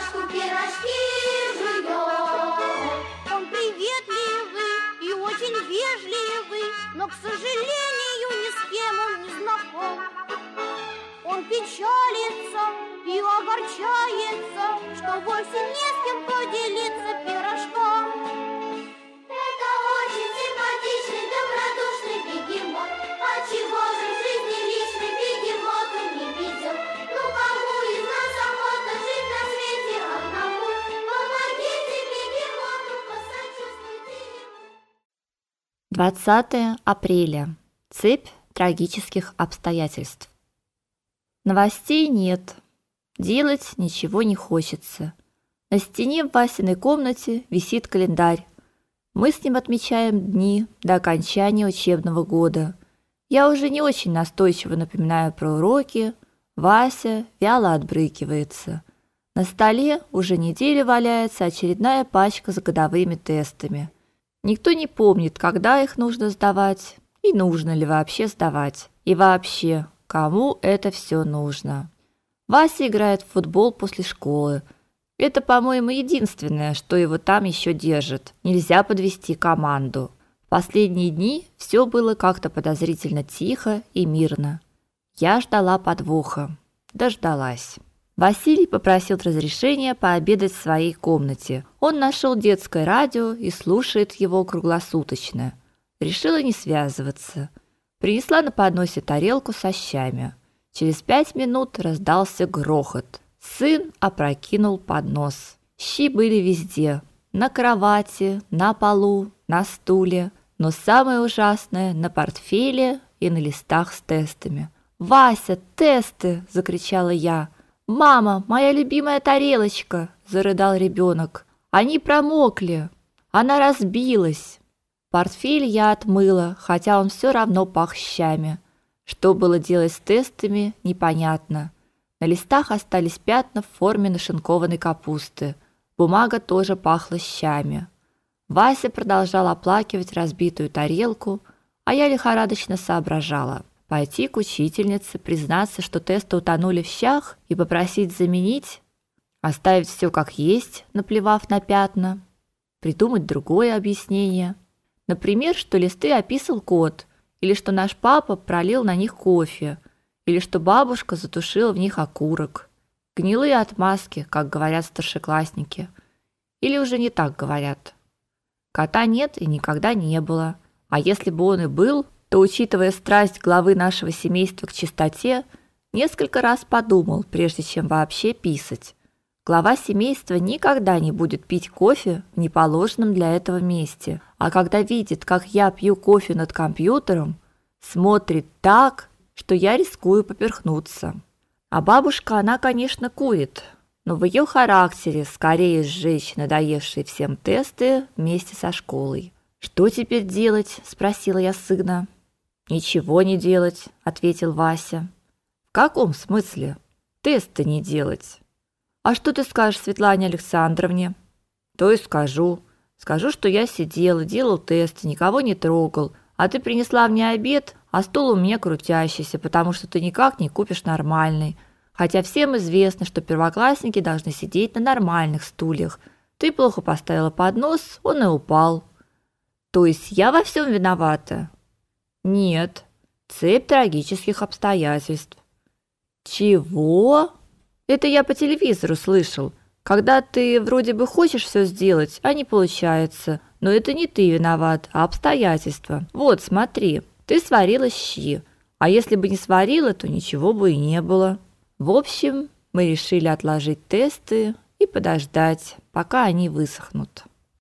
булочку, пирожки жует. Он приветливый и очень вежливый, но, к сожалению, ни с кем он не знаком. Он печалится и огорчается, что вовсе не с кем поделиться. 20 апреля. Цепь трагических обстоятельств. Новостей нет. Делать ничего не хочется. На стене в Васиной комнате висит календарь. Мы с ним отмечаем дни до окончания учебного года. Я уже не очень настойчиво напоминаю про уроки. Вася вяло отбрыкивается. На столе уже неделю валяется очередная пачка с годовыми тестами – Никто не помнит, когда их нужно сдавать и нужно ли вообще сдавать. И вообще, кому это все нужно. Вася играет в футбол после школы. Это, по-моему, единственное, что его там еще держит. Нельзя подвести команду. В последние дни все было как-то подозрительно тихо и мирно. Я ждала подвоха. Дождалась. Василий попросил разрешения пообедать в своей комнате. Он нашел детское радио и слушает его круглосуточно. Решила не связываться. Принесла на подносе тарелку со щами. Через пять минут раздался грохот. Сын опрокинул поднос. Щи были везде: на кровати, на полу, на стуле, но самое ужасное на портфеле и на листах с тестами. "Вася, тесты!" закричала я. «Мама, моя любимая тарелочка!» – зарыдал ребенок. «Они промокли! Она разбилась!» Портфель я отмыла, хотя он все равно пах щами. Что было делать с тестами, непонятно. На листах остались пятна в форме нашинкованной капусты. Бумага тоже пахла щами. Вася продолжал оплакивать разбитую тарелку, а я лихорадочно соображала – Пойти к учительнице, признаться, что тесты утонули в щах и попросить заменить, оставить все как есть, наплевав на пятна, придумать другое объяснение. Например, что листы описал кот, или что наш папа пролил на них кофе, или что бабушка затушила в них окурок. Гнилые отмазки, как говорят старшеклассники. Или уже не так говорят. Кота нет и никогда не было. А если бы он и был, то, учитывая страсть главы нашего семейства к чистоте, несколько раз подумал, прежде чем вообще писать. Глава семейства никогда не будет пить кофе в неположенном для этого месте, а когда видит, как я пью кофе над компьютером, смотрит так, что я рискую поперхнуться. А бабушка, она, конечно, курит, но в ее характере скорее сжечь надоевшие всем тесты вместе со школой. Что теперь делать, спросила я сына. Ничего не делать, ответил Вася. В каком смысле? Тесты не делать. А что ты скажешь Светлане Александровне? То и скажу. Скажу, что я сидел, делал тесты, никого не трогал, а ты принесла мне обед, а стол у меня крутящийся, потому что ты никак не купишь нормальный. Хотя всем известно, что первоклассники должны сидеть на нормальных стульях. Ты плохо поставила поднос, он и упал. То есть я во всем виновата? Нет, цепь трагических обстоятельств. Чего? Это я по телевизору слышал. Когда ты вроде бы хочешь все сделать, а не получается. Но это не ты виноват, а обстоятельства. Вот, смотри. Ты сварила щи. А если бы не сварила, то ничего бы и не было. В общем, мы решили отложить тесты и подождать, пока они высохнут.